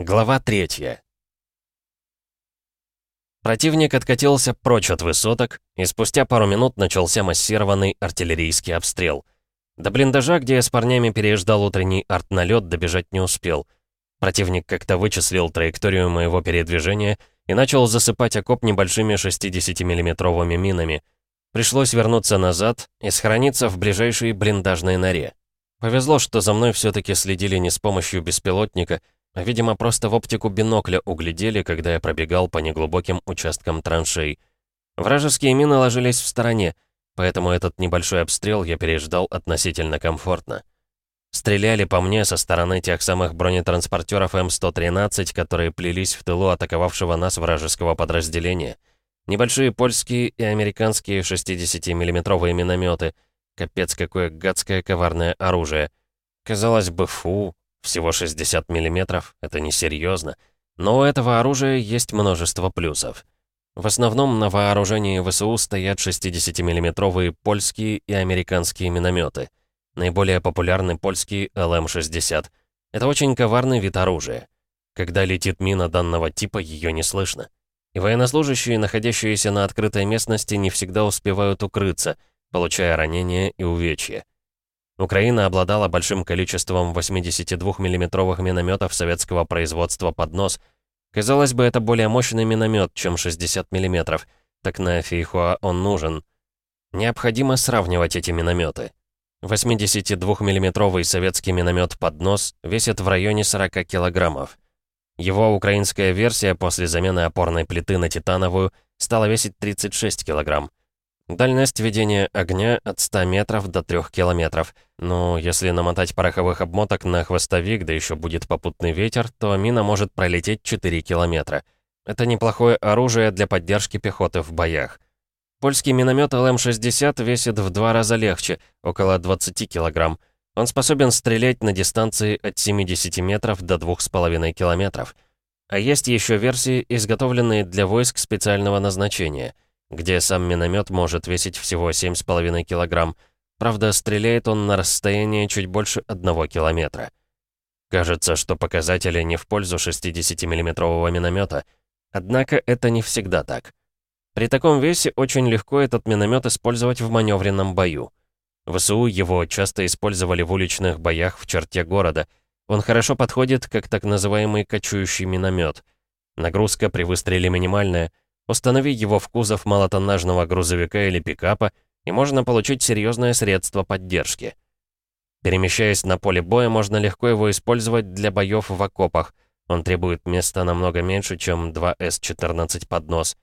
Глава третья. Противник откатился прочь от высоток, и спустя пару минут начался массированный артиллерийский обстрел. До блиндажа, где я с парнями переждал утренний артналет, добежать не успел. Противник как-то вычислил траекторию моего передвижения и начал засыпать окоп небольшими 60-миллиметровыми минами. Пришлось вернуться назад и схорониться в ближайшей блиндажной норе. Повезло, что за мной все таки следили не с помощью беспилотника, Видимо, просто в оптику бинокля углядели, когда я пробегал по неглубоким участкам траншей. Вражеские мины ложились в стороне, поэтому этот небольшой обстрел я переждал относительно комфортно. Стреляли по мне со стороны тех самых бронетранспортеров М113, которые плелись в тылу атаковавшего нас вражеского подразделения. Небольшие польские и американские 60-миллиметровые минометы. Капец, какое гадское коварное оружие. Казалось бы, фу, всего 60 мм — это несерьезно. Но у этого оружия есть множество плюсов. В основном на вооружении ВСУ стоят 60-миллиметровые польские и американские минометы. Наиболее популярны польские ЛМ-60. Это очень коварный вид оружия. Когда летит мина данного типа, ее не слышно. И военнослужащие, находящиеся на открытой местности, не всегда успевают укрыться, получая ранения и увечья. Украина обладала большим количеством 82 миллиметровых минометов советского производства под нос. Казалось бы, это более мощный миномет, чем 60 мм, так на Фейхуа он нужен. Необходимо сравнивать эти минометы. 82 миллиметровый советский миномет под нос весит в районе 40 килограммов. Его украинская версия после замены опорной плиты на титановую стала весить 36 килограмм. Дальность ведения огня от 100 метров до 3 километров. Но если намотать пороховых обмоток на хвостовик, да еще будет попутный ветер, то мина может пролететь 4 километра. Это неплохое оружие для поддержки пехоты в боях. Польский миномет ЛМ-60 весит в два раза легче, около 20 килограмм. Он способен стрелять на дистанции от 70 метров до 2,5 километров. А есть еще версии, изготовленные для войск специального назначения — где сам миномет может весить всего 7,5 килограмм. Правда, стреляет он на расстояние чуть больше одного километра. Кажется, что показатели не в пользу 60-миллиметрового миномета. Однако это не всегда так. При таком весе очень легко этот миномет использовать в маневренном бою. В СУ его часто использовали в уличных боях в черте города. Он хорошо подходит как так называемый кочующий миномет. Нагрузка при выстреле минимальная — Установи его в кузов малотоннажного грузовика или пикапа, и можно получить серьезное средство поддержки. Перемещаясь на поле боя, можно легко его использовать для боев в окопах. Он требует места намного меньше, чем 2С-14 поднос.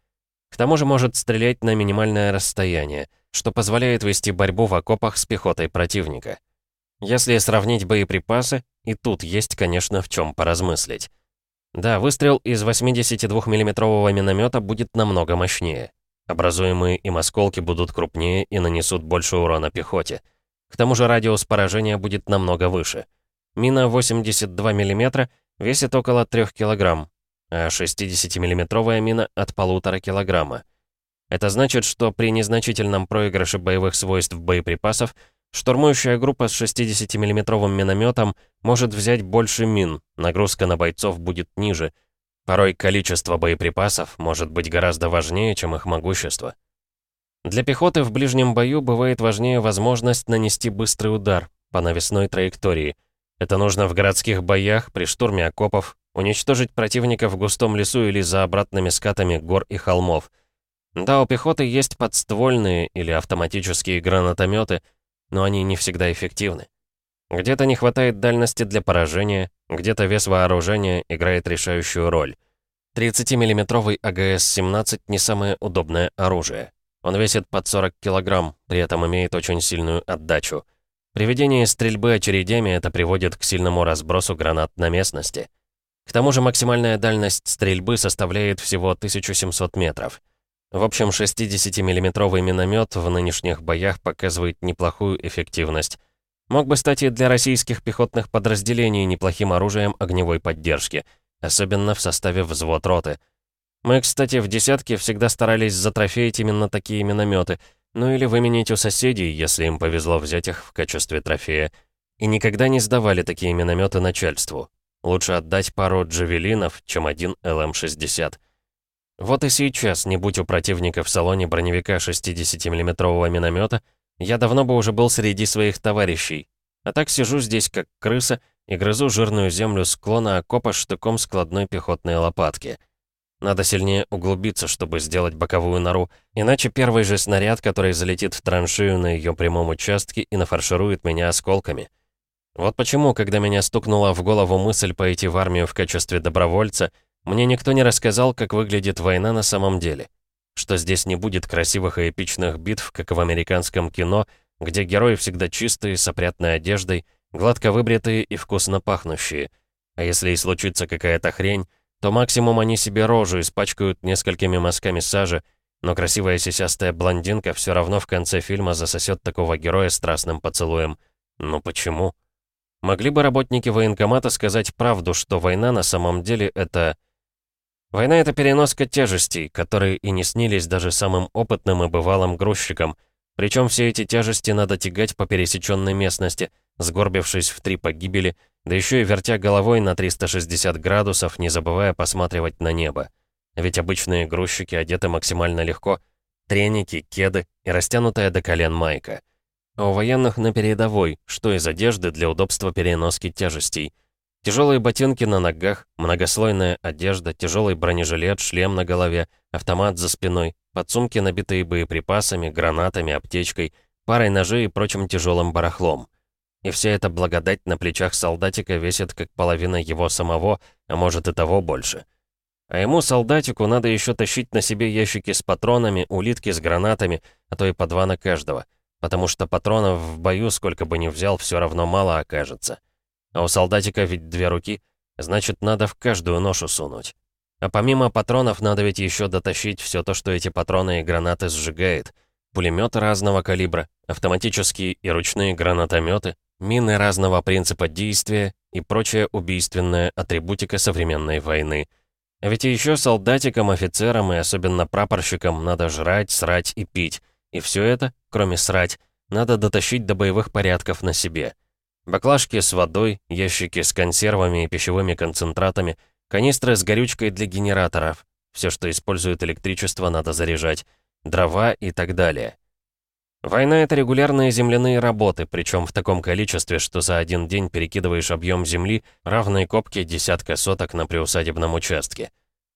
К тому же может стрелять на минимальное расстояние, что позволяет вести борьбу в окопах с пехотой противника. Если сравнить боеприпасы, и тут есть, конечно, в чем поразмыслить. Да, выстрел из 82 миллиметрового миномета будет намного мощнее. Образуемые им осколки будут крупнее и нанесут больше урона пехоте. К тому же радиус поражения будет намного выше. Мина 82 мм весит около 3 кг, а 60-миллиметровая мина от полутора килограмма. Это значит, что при незначительном проигрыше боевых свойств боеприпасов Штурмующая группа с 60-миллиметровым минометом может взять больше мин, нагрузка на бойцов будет ниже. Порой количество боеприпасов может быть гораздо важнее, чем их могущество. Для пехоты в ближнем бою бывает важнее возможность нанести быстрый удар по навесной траектории. Это нужно в городских боях, при штурме окопов, уничтожить противника в густом лесу или за обратными скатами гор и холмов. Да, у пехоты есть подствольные или автоматические гранатометы — но они не всегда эффективны. Где-то не хватает дальности для поражения, где-то вес вооружения играет решающую роль. 30-миллиметровый АГС-17 не самое удобное оружие. Он весит под 40 килограмм, при этом имеет очень сильную отдачу. При ведении стрельбы очередями это приводит к сильному разбросу гранат на местности. К тому же максимальная дальность стрельбы составляет всего 1700 метров. В общем, 60-миллиметровый миномет в нынешних боях показывает неплохую эффективность. Мог бы стать и для российских пехотных подразделений неплохим оружием огневой поддержки, особенно в составе взвод роты. Мы, кстати, в «десятке» всегда старались затрофеить именно такие минометы, ну или выменить у соседей, если им повезло взять их в качестве трофея. И никогда не сдавали такие минометы начальству. Лучше отдать пару джавелинов, чем один ЛМ-60. Вот и сейчас, не будь у противника в салоне броневика 60-мм миномета, я давно бы уже был среди своих товарищей. А так сижу здесь как крыса и грызу жирную землю склона окопа штыком складной пехотной лопатки. Надо сильнее углубиться, чтобы сделать боковую нору, иначе первый же снаряд, который залетит в траншею на ее прямом участке и нафарширует меня осколками. Вот почему, когда меня стукнула в голову мысль пойти в армию в качестве добровольца, мне никто не рассказал, как выглядит война на самом деле. Что здесь не будет красивых и эпичных битв, как в американском кино, где герои всегда чистые, с опрятной одеждой, гладко выбритые и вкусно пахнущие. А если и случится какая-то хрень, то максимум они себе рожу испачкают несколькими мазками сажи, но красивая сисястая блондинка все равно в конце фильма засосет такого героя страстным поцелуем. Ну почему? Могли бы работники военкомата сказать правду, что война на самом деле это... Война — это переноска тяжестей, которые и не снились даже самым опытным и бывалым грузчикам. Причем все эти тяжести надо тягать по пересеченной местности, сгорбившись в три погибели, да еще и вертя головой на 360 градусов, не забывая посматривать на небо. Ведь обычные грузчики одеты максимально легко. Треники, кеды и растянутая до колен майка — а у военных на передовой, что из одежды для удобства переноски тяжестей. Тяжелые ботинки на ногах, многослойная одежда, тяжелый бронежилет, шлем на голове, автомат за спиной, подсумки, набитые боеприпасами, гранатами, аптечкой, парой ножей и прочим тяжелым барахлом. И вся эта благодать на плечах солдатика весит как половина его самого, а может и того больше. А ему, солдатику, надо еще тащить на себе ящики с патронами, улитки с гранатами, а то и по два на каждого потому что патронов в бою, сколько бы ни взял, все равно мало окажется. А у солдатика ведь две руки, значит, надо в каждую ношу сунуть. А помимо патронов надо ведь еще дотащить все то, что эти патроны и гранаты сжигает. Пулеметы разного калибра, автоматические и ручные гранатометы, мины разного принципа действия и прочая убийственная атрибутика современной войны. А ведь еще солдатикам, офицерам и особенно прапорщикам надо жрать, срать и пить, и все это, кроме срать, надо дотащить до боевых порядков на себе. Баклажки с водой, ящики с консервами и пищевыми концентратами, канистры с горючкой для генераторов. Все, что использует электричество, надо заряжать. Дрова и так далее. Война — это регулярные земляные работы, причем в таком количестве, что за один день перекидываешь объем земли, равной копке десятка соток на приусадебном участке.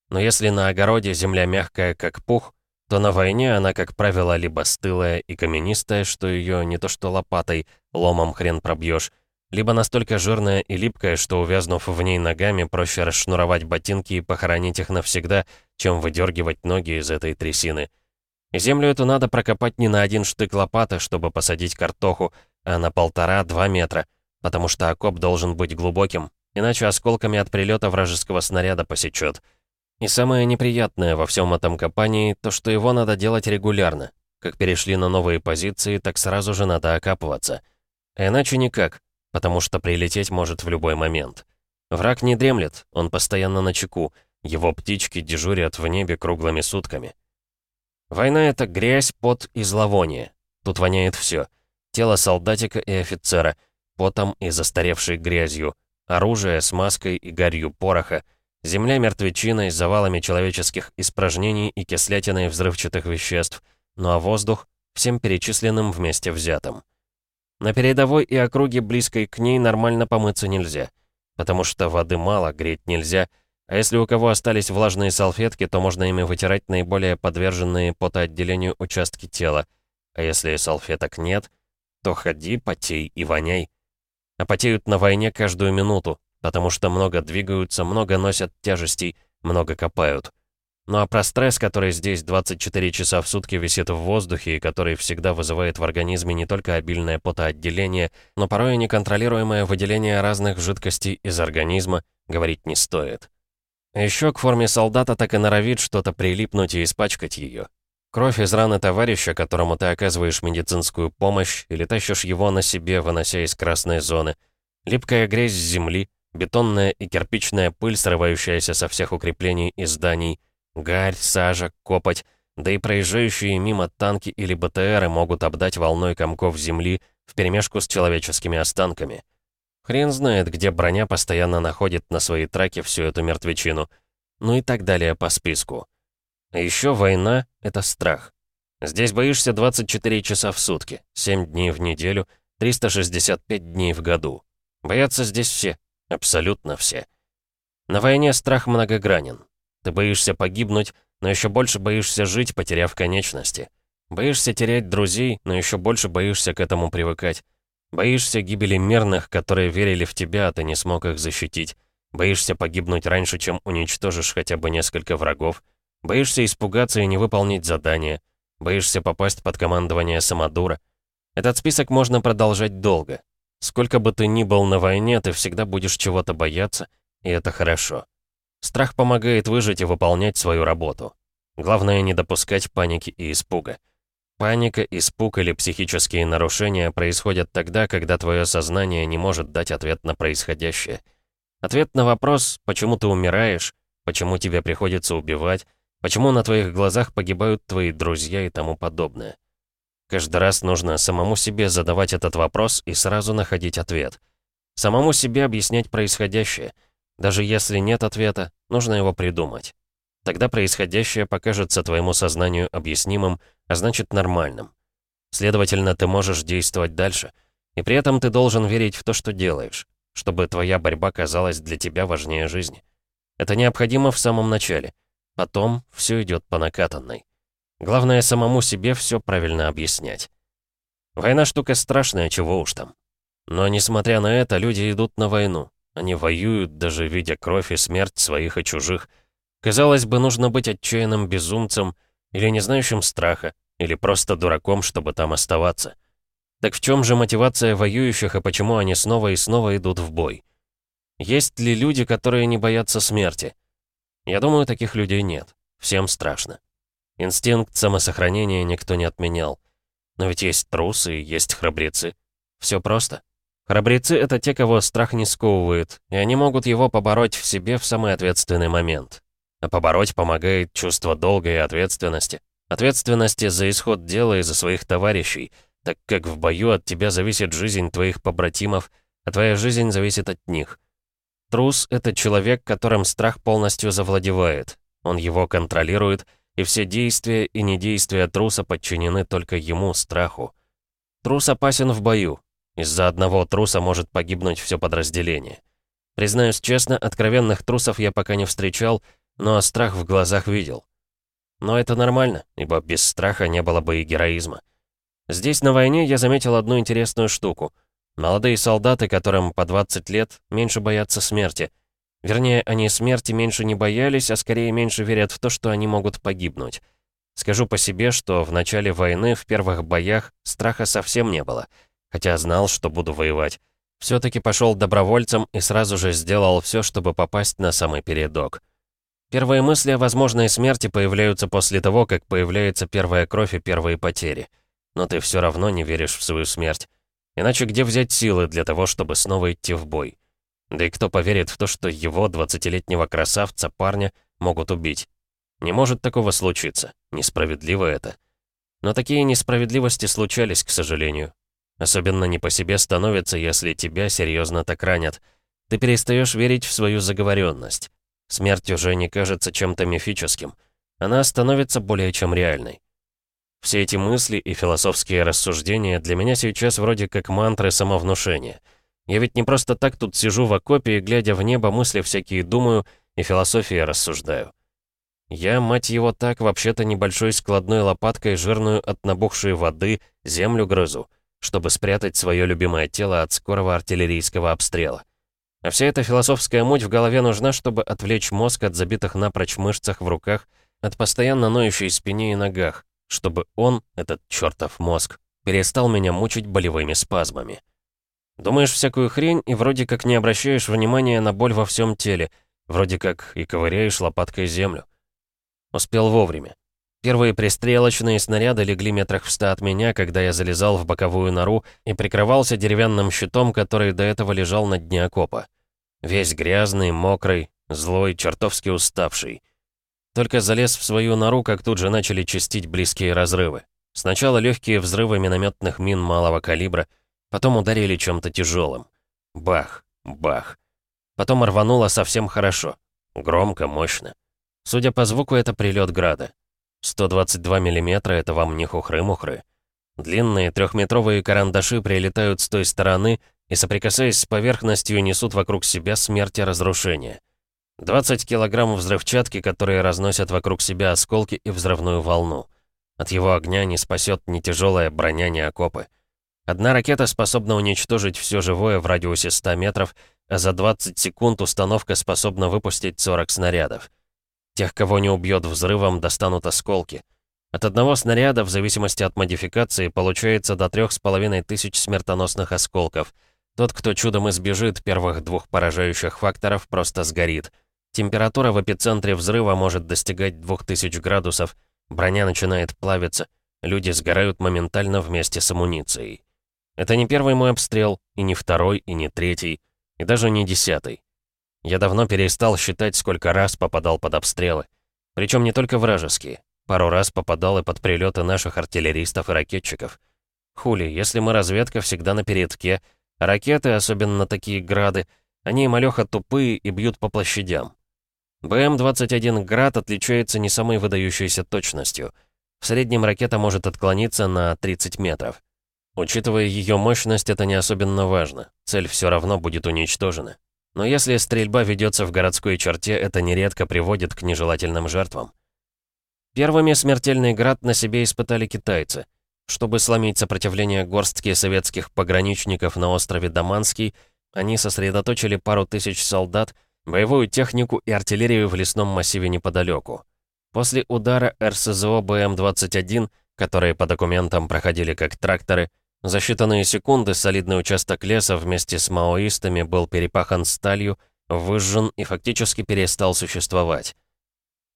Но если на огороде земля мягкая, как пух, то на войне она, как правило, либо стылая и каменистая, что ее не то что лопатой, ломом хрен пробьешь, либо настолько жирная и липкая, что, увязнув в ней ногами, проще расшнуровать ботинки и похоронить их навсегда, чем выдергивать ноги из этой трясины. Землю эту надо прокопать не на один штык лопаты, чтобы посадить картоху, а на полтора-два метра, потому что окоп должен быть глубоким, иначе осколками от прилета вражеского снаряда посечет — и самое неприятное во всем этом копании, то что его надо делать регулярно. Как перешли на новые позиции, так сразу же надо окапываться. А иначе никак, потому что прилететь может в любой момент. Враг не дремлет, он постоянно на чеку, его птички дежурят в небе круглыми сутками. Война — это грязь, пот и зловоние. Тут воняет все. Тело солдатика и офицера, потом и застаревшей грязью, оружие с маской и гарью пороха — Земля мертвечиной, завалами человеческих испражнений и кислятиной взрывчатых веществ, ну а воздух — всем перечисленным вместе взятым. На передовой и округе близкой к ней нормально помыться нельзя, потому что воды мало, греть нельзя, а если у кого остались влажные салфетки, то можно ими вытирать наиболее подверженные потоотделению участки тела, а если салфеток нет, то ходи, потей и воняй. А потеют на войне каждую минуту, потому что много двигаются, много носят тяжестей, много копают. Ну а про стресс, который здесь 24 часа в сутки висит в воздухе и который всегда вызывает в организме не только обильное потоотделение, но порой и неконтролируемое выделение разных жидкостей из организма, говорить не стоит. Еще к форме солдата так и норовит что-то прилипнуть и испачкать ее. Кровь из раны товарища, которому ты оказываешь медицинскую помощь или тащишь его на себе, вынося из красной зоны. Липкая грязь земли, Бетонная и кирпичная пыль, срывающаяся со всех укреплений и зданий, гарь, сажа, копоть, да и проезжающие мимо танки или БТРы могут обдать волной комков земли вперемешку с человеческими останками. Хрен знает, где броня постоянно находит на своей траке всю эту мертвечину. Ну и так далее по списку. А еще война — это страх. Здесь боишься 24 часа в сутки, 7 дней в неделю, 365 дней в году. Боятся здесь все, абсолютно все. На войне страх многогранен. Ты боишься погибнуть, но еще больше боишься жить, потеряв конечности. Боишься терять друзей, но еще больше боишься к этому привыкать. Боишься гибели мирных, которые верили в тебя, а ты не смог их защитить. Боишься погибнуть раньше, чем уничтожишь хотя бы несколько врагов. Боишься испугаться и не выполнить задание. Боишься попасть под командование самодура. Этот список можно продолжать долго. Сколько бы ты ни был на войне, ты всегда будешь чего-то бояться, и это хорошо. Страх помогает выжить и выполнять свою работу. Главное не допускать паники и испуга. Паника, испуг или психические нарушения происходят тогда, когда твое сознание не может дать ответ на происходящее. Ответ на вопрос, почему ты умираешь, почему тебе приходится убивать, почему на твоих глазах погибают твои друзья и тому подобное. Каждый раз нужно самому себе задавать этот вопрос и сразу находить ответ. Самому себе объяснять происходящее. Даже если нет ответа, нужно его придумать. Тогда происходящее покажется твоему сознанию объяснимым, а значит нормальным. Следовательно, ты можешь действовать дальше. И при этом ты должен верить в то, что делаешь, чтобы твоя борьба казалась для тебя важнее жизни. Это необходимо в самом начале. Потом все идет по накатанной. Главное, самому себе все правильно объяснять. Война штука страшная, чего уж там. Но, несмотря на это, люди идут на войну. Они воюют, даже видя кровь и смерть своих и чужих – Казалось бы, нужно быть отчаянным безумцем или не знающим страха, или просто дураком, чтобы там оставаться. Так в чем же мотивация воюющих и почему они снова и снова идут в бой? Есть ли люди, которые не боятся смерти? Я думаю, таких людей нет. Всем страшно. Инстинкт самосохранения никто не отменял. Но ведь есть трусы есть храбрецы. Все просто. Храбрецы — это те, кого страх не сковывает, и они могут его побороть в себе в самый ответственный момент. А побороть помогает чувство долга и ответственности. Ответственности за исход дела и за своих товарищей, так как в бою от тебя зависит жизнь твоих побратимов, а твоя жизнь зависит от них. Трус — это человек, которым страх полностью завладевает. Он его контролирует, и все действия и недействия труса подчинены только ему, страху. Трус опасен в бою. Из-за одного труса может погибнуть все подразделение. Признаюсь честно, откровенных трусов я пока не встречал, но страх в глазах видел. Но это нормально, ибо без страха не было бы и героизма. Здесь на войне я заметил одну интересную штуку. Молодые солдаты, которым по 20 лет, меньше боятся смерти. Вернее, они смерти меньше не боялись, а скорее меньше верят в то, что они могут погибнуть. Скажу по себе, что в начале войны, в первых боях, страха совсем не было. Хотя знал, что буду воевать. Все-таки пошел добровольцем и сразу же сделал все, чтобы попасть на самый передок. Первые мысли о возможной смерти появляются после того, как появляется первая кровь и первые потери. Но ты все равно не веришь в свою смерть. Иначе где взять силы для того, чтобы снова идти в бой? Да и кто поверит в то, что его, 20-летнего красавца, парня, могут убить? Не может такого случиться. Несправедливо это. Но такие несправедливости случались, к сожалению. Особенно не по себе становится, если тебя серьезно так ранят. Ты перестаешь верить в свою заговоренность. Смерть уже не кажется чем-то мифическим. Она становится более чем реальной. Все эти мысли и философские рассуждения для меня сейчас вроде как мантры самовнушения. Я ведь не просто так тут сижу в окопе и, глядя в небо, мысли всякие думаю и философии рассуждаю. Я, мать его, так вообще-то небольшой складной лопаткой, жирную от набухшей воды, землю грызу, чтобы спрятать свое любимое тело от скорого артиллерийского обстрела. А вся эта философская муть в голове нужна, чтобы отвлечь мозг от забитых напрочь мышцах в руках, от постоянно ноющей спине и ногах, чтобы он, этот чертов мозг, перестал меня мучить болевыми спазмами. Думаешь всякую хрень и вроде как не обращаешь внимания на боль во всем теле, вроде как и ковыряешь лопаткой землю. Успел вовремя. Первые пристрелочные снаряды легли метрах в ста от меня, когда я залезал в боковую нору и прикрывался деревянным щитом, который до этого лежал на дне окопа. Весь грязный, мокрый, злой, чертовски уставший. Только залез в свою нору, как тут же начали чистить близкие разрывы. Сначала легкие взрывы минометных мин малого калибра, потом ударили чем-то тяжелым. Бах, бах. Потом рвануло совсем хорошо. Громко, мощно. Судя по звуку, это прилет града. 122 миллиметра — это вам не хухры-мухры. Длинные трехметровые карандаши прилетают с той стороны и, соприкасаясь с поверхностью, несут вокруг себя смерть и разрушение. 20 килограмм взрывчатки, которые разносят вокруг себя осколки и взрывную волну. От его огня не спасет ни тяжелая броня, ни окопы. Одна ракета способна уничтожить все живое в радиусе 100 метров, а за 20 секунд установка способна выпустить 40 снарядов. Тех, кого не убьет взрывом, достанут осколки. От одного снаряда, в зависимости от модификации, получается до трех с половиной тысяч смертоносных осколков. Тот, кто чудом избежит первых двух поражающих факторов, просто сгорит. Температура в эпицентре взрыва может достигать 2000 градусов, броня начинает плавиться, люди сгорают моментально вместе с амуницией. Это не первый мой обстрел, и не второй, и не третий, и даже не десятый. Я давно перестал считать, сколько раз попадал под обстрелы. Причем не только вражеские. Пару раз попадал и под прилеты наших артиллеристов и ракетчиков. Хули, если мы разведка всегда на передке, ракеты, особенно такие грады, они малёха тупые и бьют по площадям. БМ-21 «Град» отличается не самой выдающейся точностью. В среднем ракета может отклониться на 30 метров. Учитывая ее мощность, это не особенно важно. Цель все равно будет уничтожена. Но если стрельба ведется в городской черте, это нередко приводит к нежелательным жертвам. Первыми смертельный град на себе испытали китайцы. Чтобы сломить сопротивление горстки советских пограничников на острове Даманский, они сосредоточили пару тысяч солдат, боевую технику и артиллерию в лесном массиве неподалеку. После удара РСЗО БМ-21, которые по документам проходили как тракторы, за считанные секунды солидный участок леса вместе с маоистами был перепахан сталью, выжжен и фактически перестал существовать.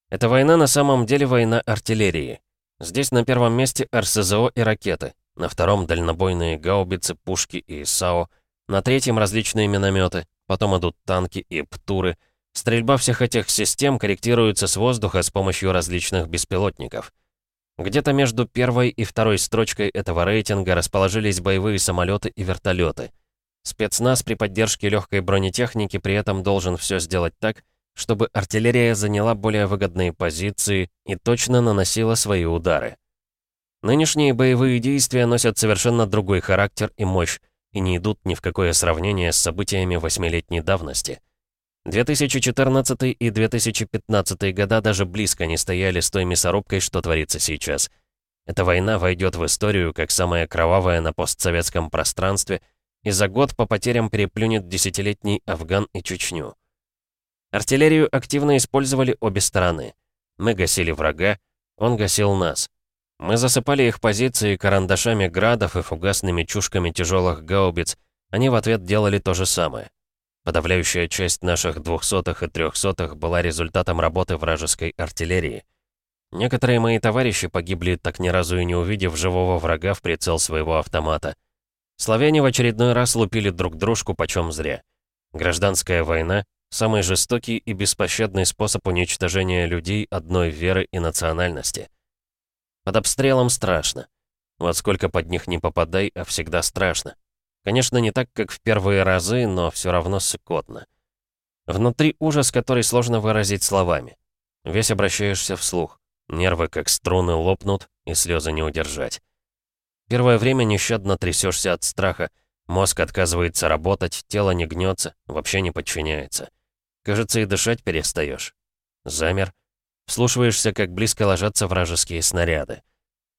Эта война на самом деле война артиллерии. Здесь на первом месте РСЗО и ракеты, на втором дальнобойные гаубицы, пушки и САО, на третьем различные минометы, потом идут танки и ПТУры. Стрельба всех этих систем корректируется с воздуха с помощью различных беспилотников. Где-то между первой и второй строчкой этого рейтинга расположились боевые самолеты и вертолеты. Спецназ при поддержке легкой бронетехники при этом должен все сделать так, чтобы артиллерия заняла более выгодные позиции и точно наносила свои удары. Нынешние боевые действия носят совершенно другой характер и мощь и не идут ни в какое сравнение с событиями восьмилетней давности. 2014 и 2015 года даже близко не стояли с той мясорубкой, что творится сейчас. Эта война войдет в историю как самая кровавая на постсоветском пространстве и за год по потерям переплюнет десятилетний Афган и Чечню. Артиллерию активно использовали обе стороны. Мы гасили врага, он гасил нас. Мы засыпали их позиции карандашами градов и фугасными чушками тяжелых гаубиц, они в ответ делали то же самое. Подавляющая часть наших двухсотых и трехсотых была результатом работы вражеской артиллерии. Некоторые мои товарищи погибли, так ни разу и не увидев живого врага в прицел своего автомата. Славяне в очередной раз лупили друг дружку почем зря. Гражданская война — самый жестокий и беспощадный способ уничтожения людей одной веры и национальности. Под обстрелом страшно. Вот сколько под них не попадай, а всегда страшно. Конечно, не так, как в первые разы, но все равно сыкотно. Внутри ужас, который сложно выразить словами. Весь обращаешься вслух. Нервы, как струны, лопнут, и слезы не удержать. Первое время нещадно трясешься от страха. Мозг отказывается работать, тело не гнется, вообще не подчиняется. Кажется, и дышать перестаешь. Замер. Вслушиваешься, как близко ложатся вражеские снаряды.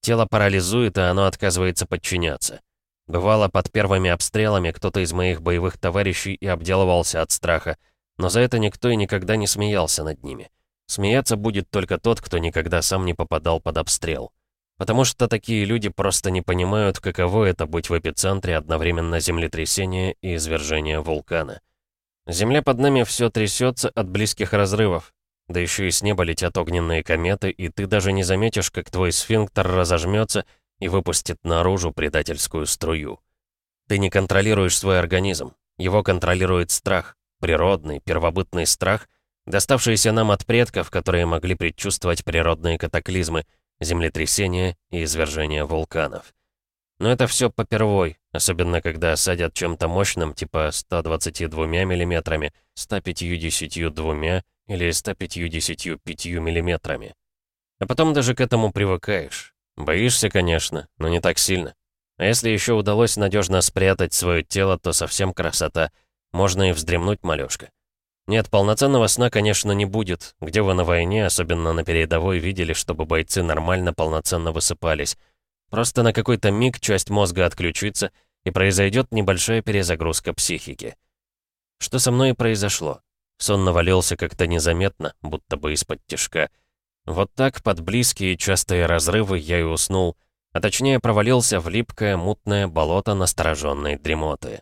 Тело парализует, а оно отказывается подчиняться. Бывало, под первыми обстрелами кто-то из моих боевых товарищей и обделывался от страха, но за это никто и никогда не смеялся над ними. Смеяться будет только тот, кто никогда сам не попадал под обстрел. Потому что такие люди просто не понимают, каково это быть в эпицентре одновременно землетрясения и извержения вулкана. Земля под нами все трясется от близких разрывов. Да еще и с неба летят огненные кометы, и ты даже не заметишь, как твой сфинктер разожмется и выпустит наружу предательскую струю. Ты не контролируешь свой организм. Его контролирует страх, природный, первобытный страх, доставшийся нам от предков, которые могли предчувствовать природные катаклизмы, землетрясения и извержения вулканов. Но это все попервой, особенно когда садят чем-то мощным, типа 122 миллиметрами, 152 или 155 миллиметрами. А потом даже к этому привыкаешь. Боишься, конечно, но не так сильно. А если еще удалось надежно спрятать свое тело, то совсем красота. Можно и вздремнуть, малёшка. Нет, полноценного сна, конечно, не будет. Где вы на войне, особенно на передовой, видели, чтобы бойцы нормально, полноценно высыпались? Просто на какой-то миг часть мозга отключится, и произойдет небольшая перезагрузка психики. Что со мной и произошло. Сон навалился как-то незаметно, будто бы из-под тишка. Вот так, под близкие частые разрывы, я и уснул, а точнее провалился в липкое, мутное болото настороженной дремоты.